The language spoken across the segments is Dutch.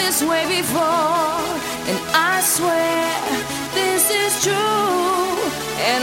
this way before. And I swear this is true, and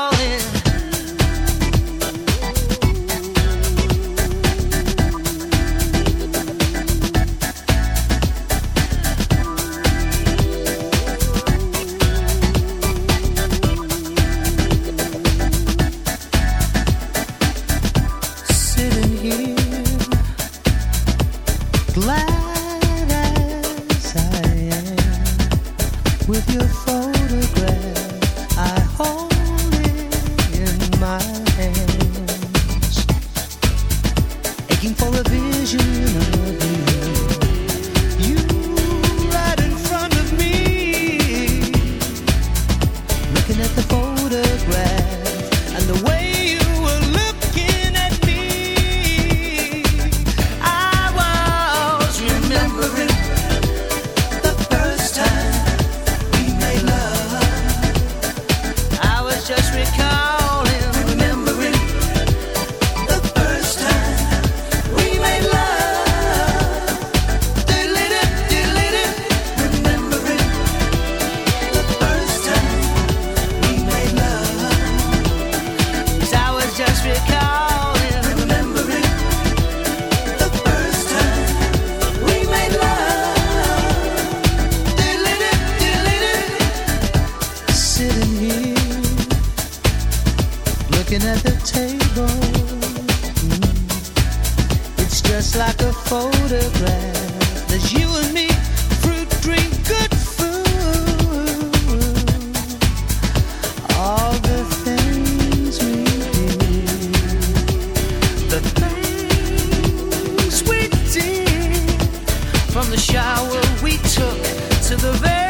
falling From the shower we took to the very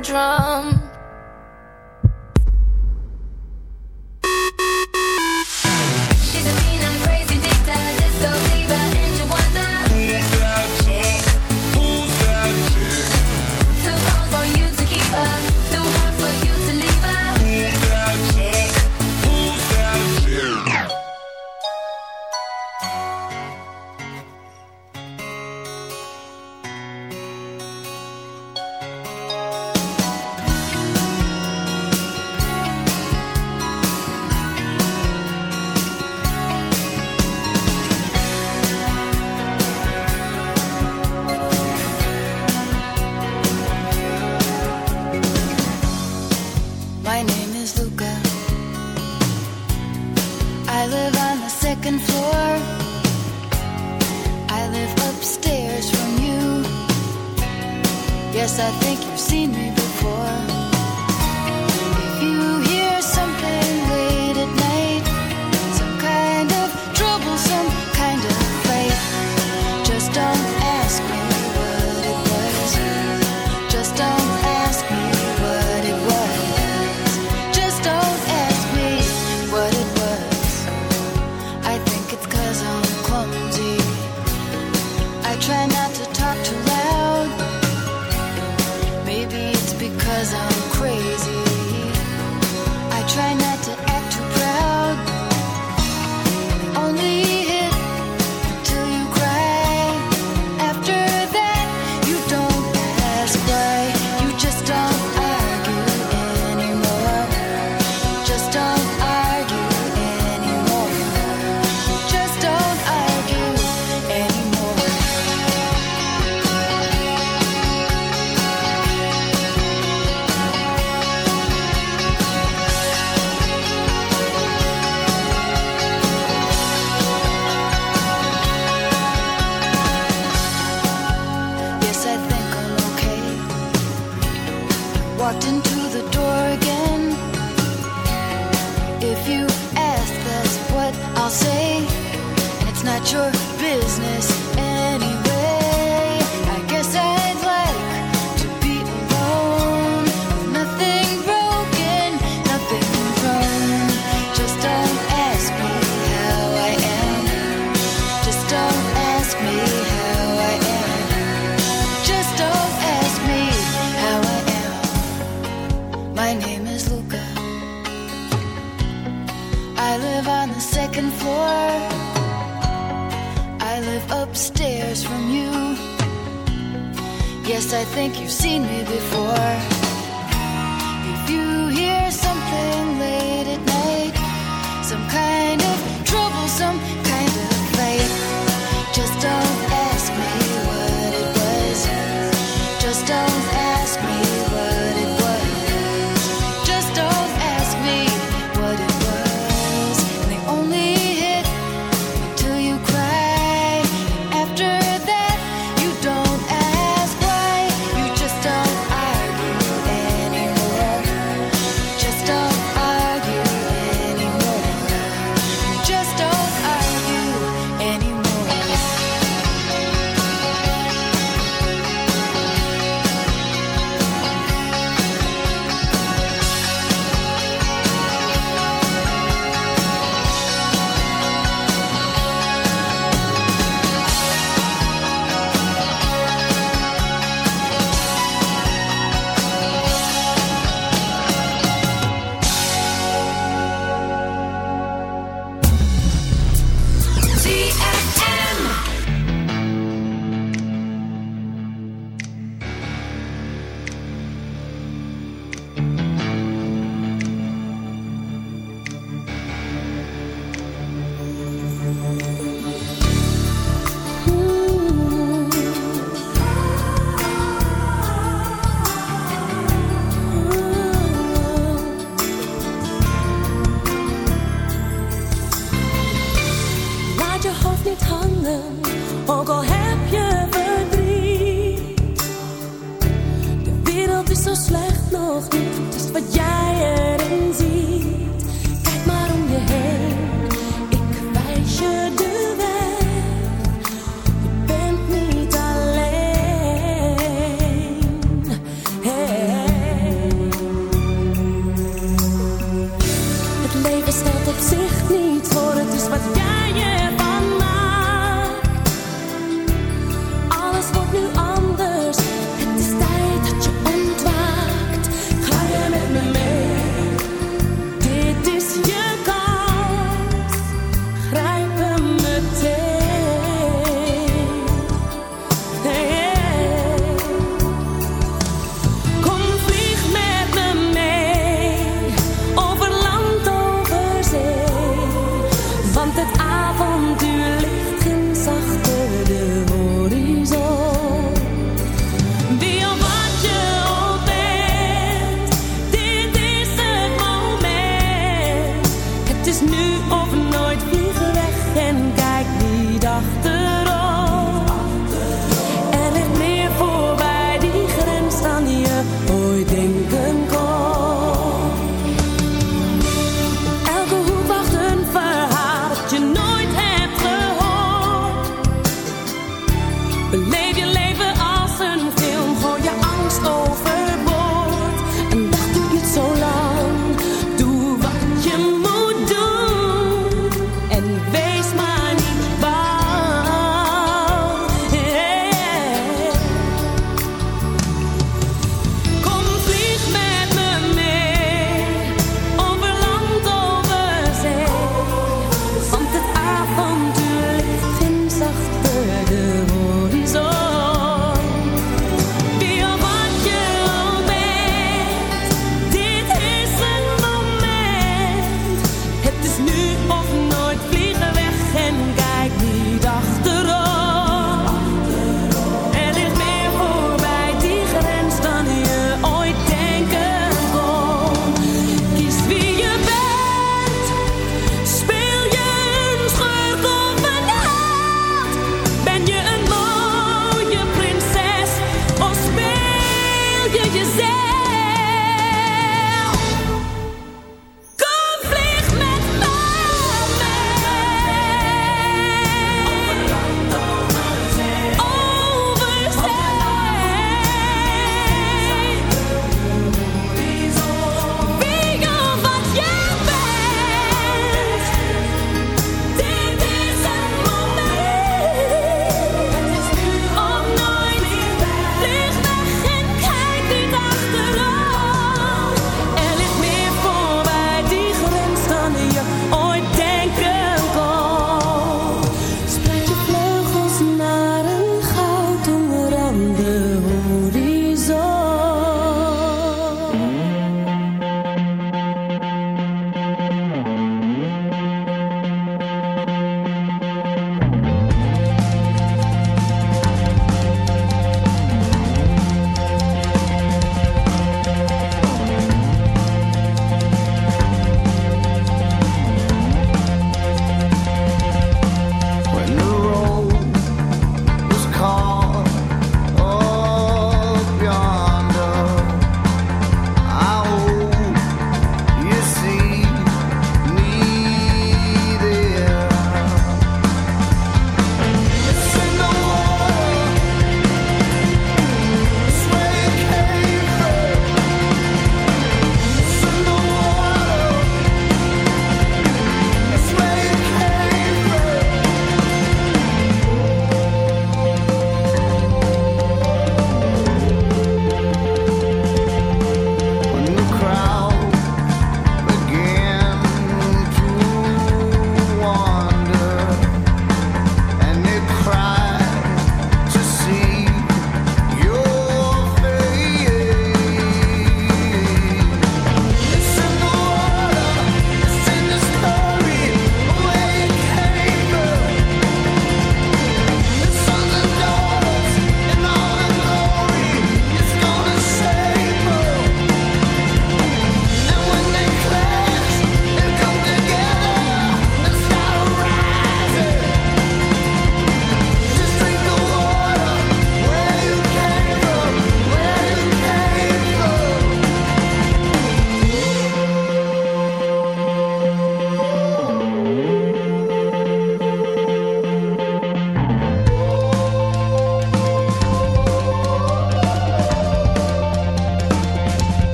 Drum.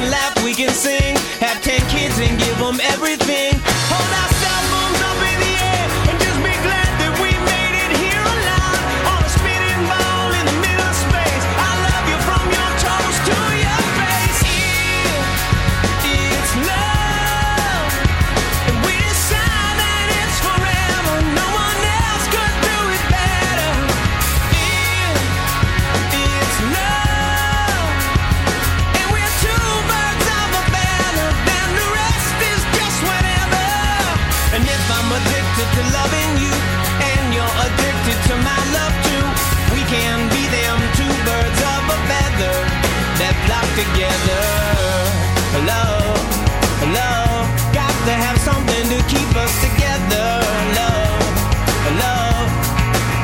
and laugh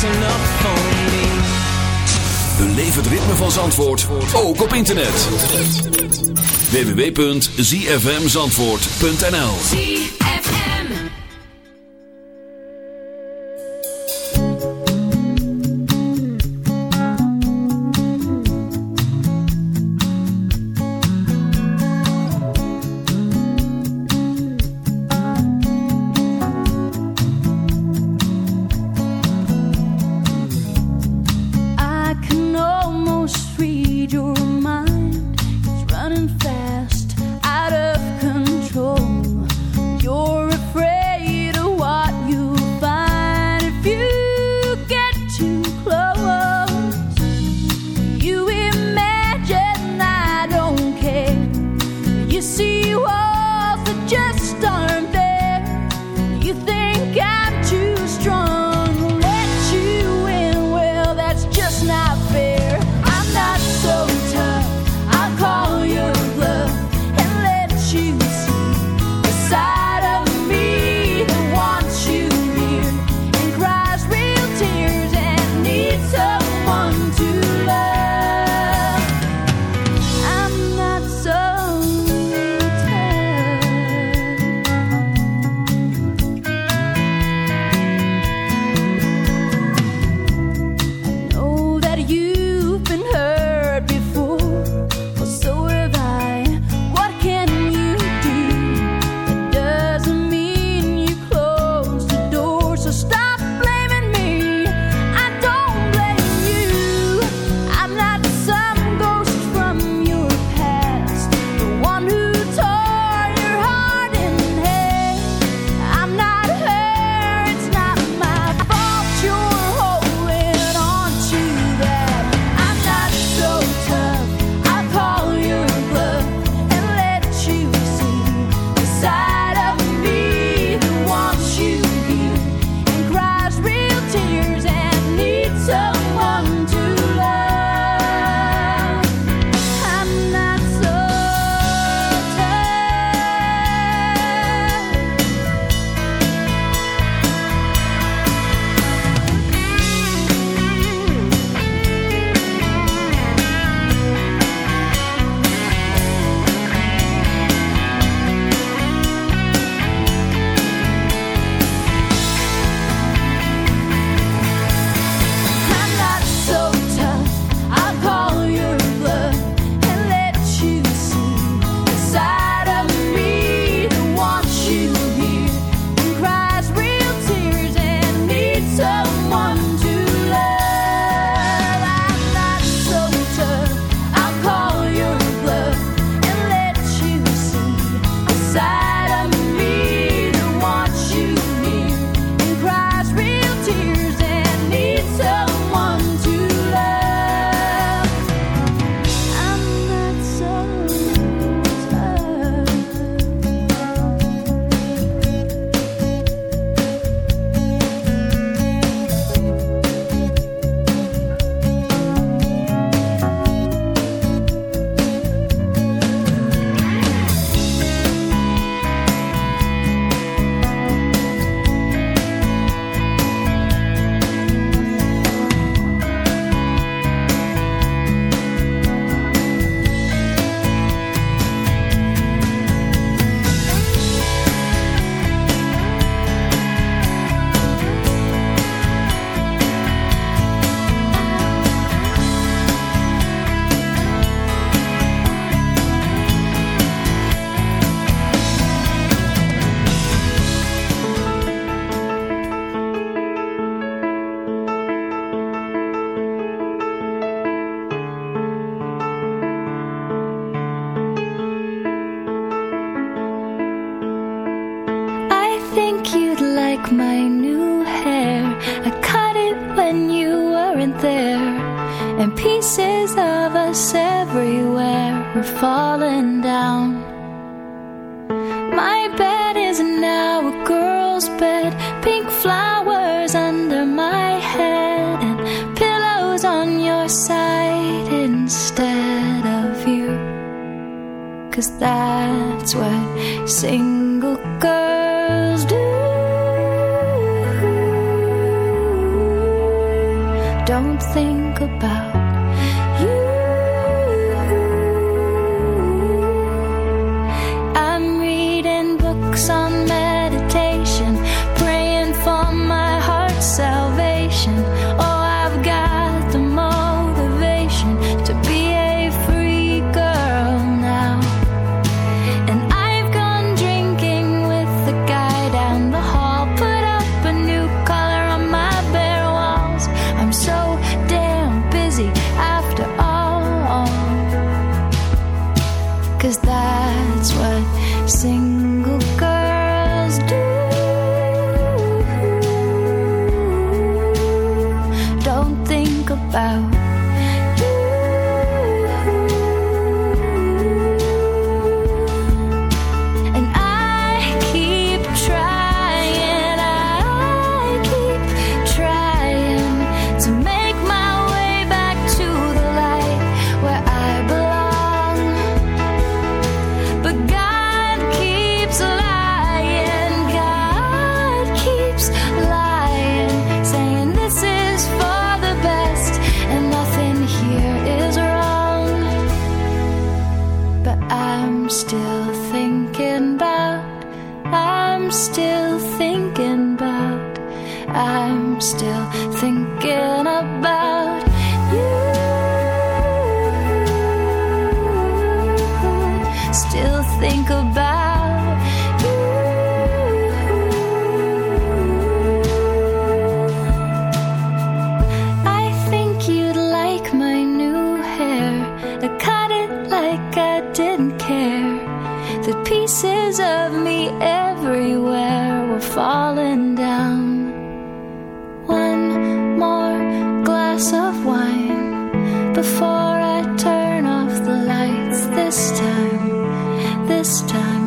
that's het ritme van Zandvoort, ook op internet. www.zfmzandvoort.nl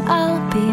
I'll be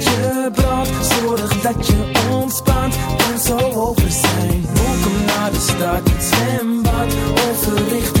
dat je ontspant en zo over zijn. Welkom naar de stad, zwembad, overrichting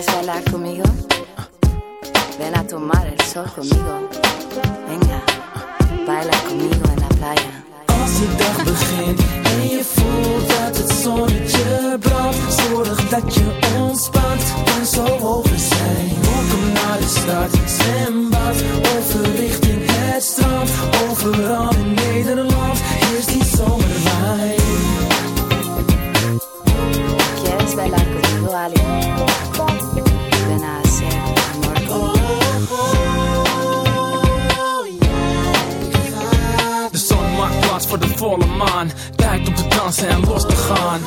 ¿Quieres bailar conmigo? Ven a tomar el sol conmigo. Venga, baila conmigo en la playa. Als de dag begint en je voelt dat het zonnetje brandt Zorg dat je ontspant en zo over zijn Welkom naar de stad, zwembad, overrichting het strand Overal in Nederland is die zomerwijn ¿Quieres bailar conmigo, Ali? Ven a hacer amor De zon maakt plaats voor de volle maan. Tijd om te dansen en los te gaan.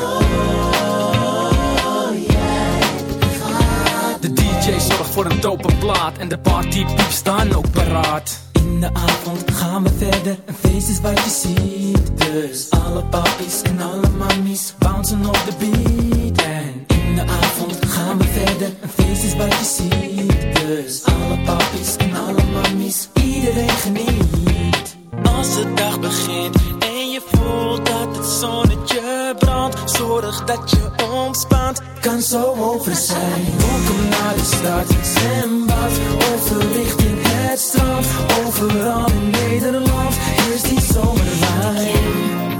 De DJ zorgt voor een dope plaat. En de partypieps staan ook paraat. In de avond gaan we verder. Een feest is wat je ziet. Dus alle papies en alle mammies Bouncen op de beat de avond. Gaan we verder. Een feest is wat je ziet. Dus alle papies en alle mammies. Iedereen geniet. Als de dag begint en je voelt dat het zonnetje brandt Zorg dat je ontspant, kan zo over zijn. Welkom naar de stad, zwembad, overrichting het strand. Overal in Nederland is die zomerwijn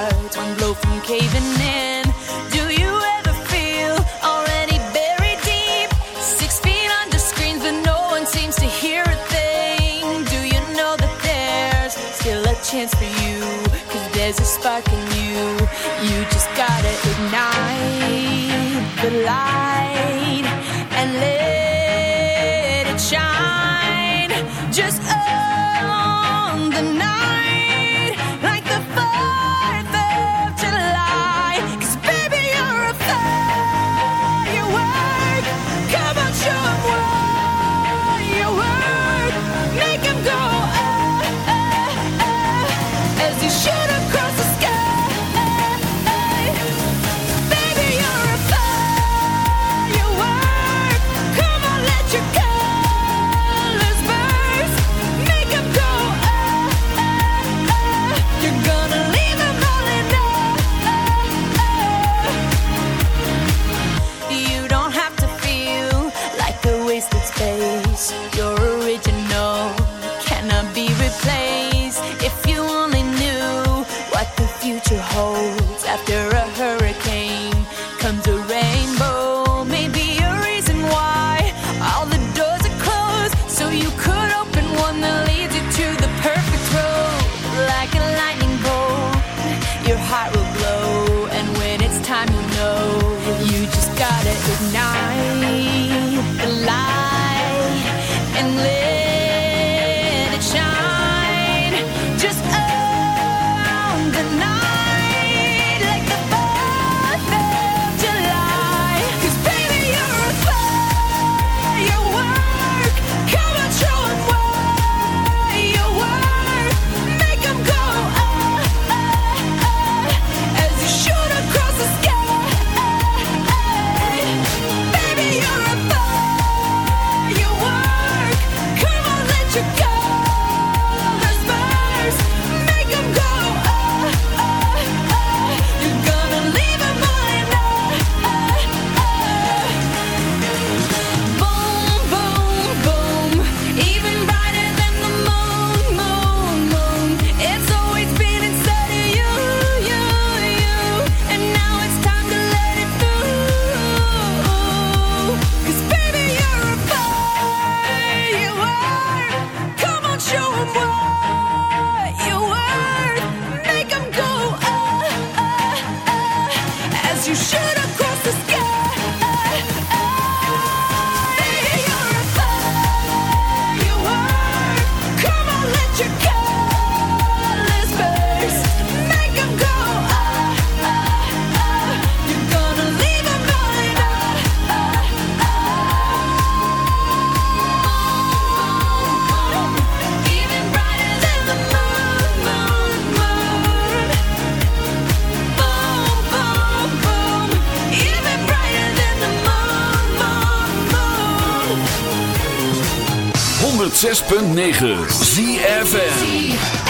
heart, one blow from caving in. is now. 106.9 ZFN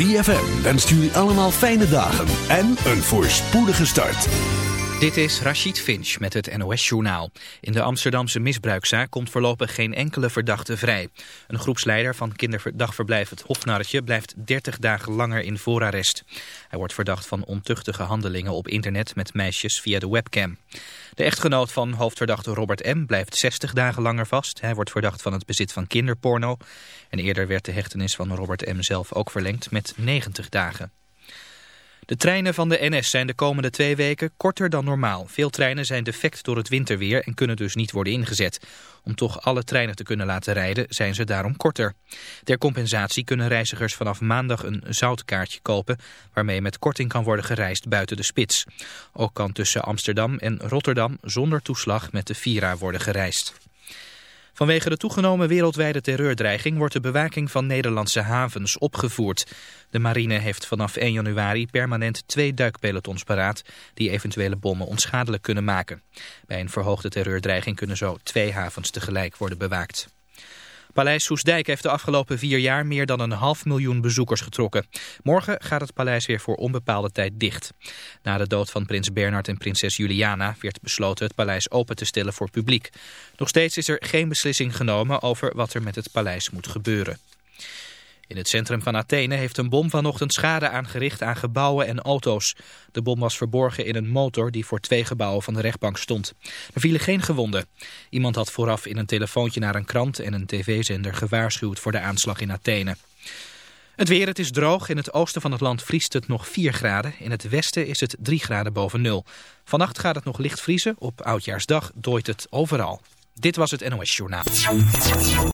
ZFM wenst jullie allemaal fijne dagen en een voorspoedige start. Dit is Rachid Finch met het NOS-journaal. In de Amsterdamse misbruikzaak komt voorlopig geen enkele verdachte vrij. Een groepsleider van kinderdagverblijf Het Hofnarretje blijft 30 dagen langer in voorarrest. Hij wordt verdacht van ontuchtige handelingen op internet met meisjes via de webcam. De echtgenoot van hoofdverdachte Robert M. blijft 60 dagen langer vast. Hij wordt verdacht van het bezit van kinderporno. En eerder werd de hechtenis van Robert M. zelf ook verlengd met 90 dagen. De treinen van de NS zijn de komende twee weken korter dan normaal. Veel treinen zijn defect door het winterweer en kunnen dus niet worden ingezet. Om toch alle treinen te kunnen laten rijden zijn ze daarom korter. Ter compensatie kunnen reizigers vanaf maandag een zoutkaartje kopen... waarmee met korting kan worden gereisd buiten de spits. Ook kan tussen Amsterdam en Rotterdam zonder toeslag met de Vira worden gereisd. Vanwege de toegenomen wereldwijde terreurdreiging wordt de bewaking van Nederlandse havens opgevoerd. De marine heeft vanaf 1 januari permanent twee duikpelotons paraat die eventuele bommen onschadelijk kunnen maken. Bij een verhoogde terreurdreiging kunnen zo twee havens tegelijk worden bewaakt. Paleis Soesdijk heeft de afgelopen vier jaar meer dan een half miljoen bezoekers getrokken. Morgen gaat het paleis weer voor onbepaalde tijd dicht. Na de dood van prins Bernhard en prinses Juliana werd besloten het paleis open te stellen voor publiek. Nog steeds is er geen beslissing genomen over wat er met het paleis moet gebeuren. In het centrum van Athene heeft een bom vanochtend schade aangericht aan gebouwen en auto's. De bom was verborgen in een motor die voor twee gebouwen van de rechtbank stond. Er vielen geen gewonden. Iemand had vooraf in een telefoontje naar een krant en een tv-zender gewaarschuwd voor de aanslag in Athene. Het weer, het is droog. In het oosten van het land vriest het nog 4 graden. In het westen is het 3 graden boven nul. Vannacht gaat het nog licht vriezen. Op Oudjaarsdag dooit het overal. Dit was het NOS Journaal.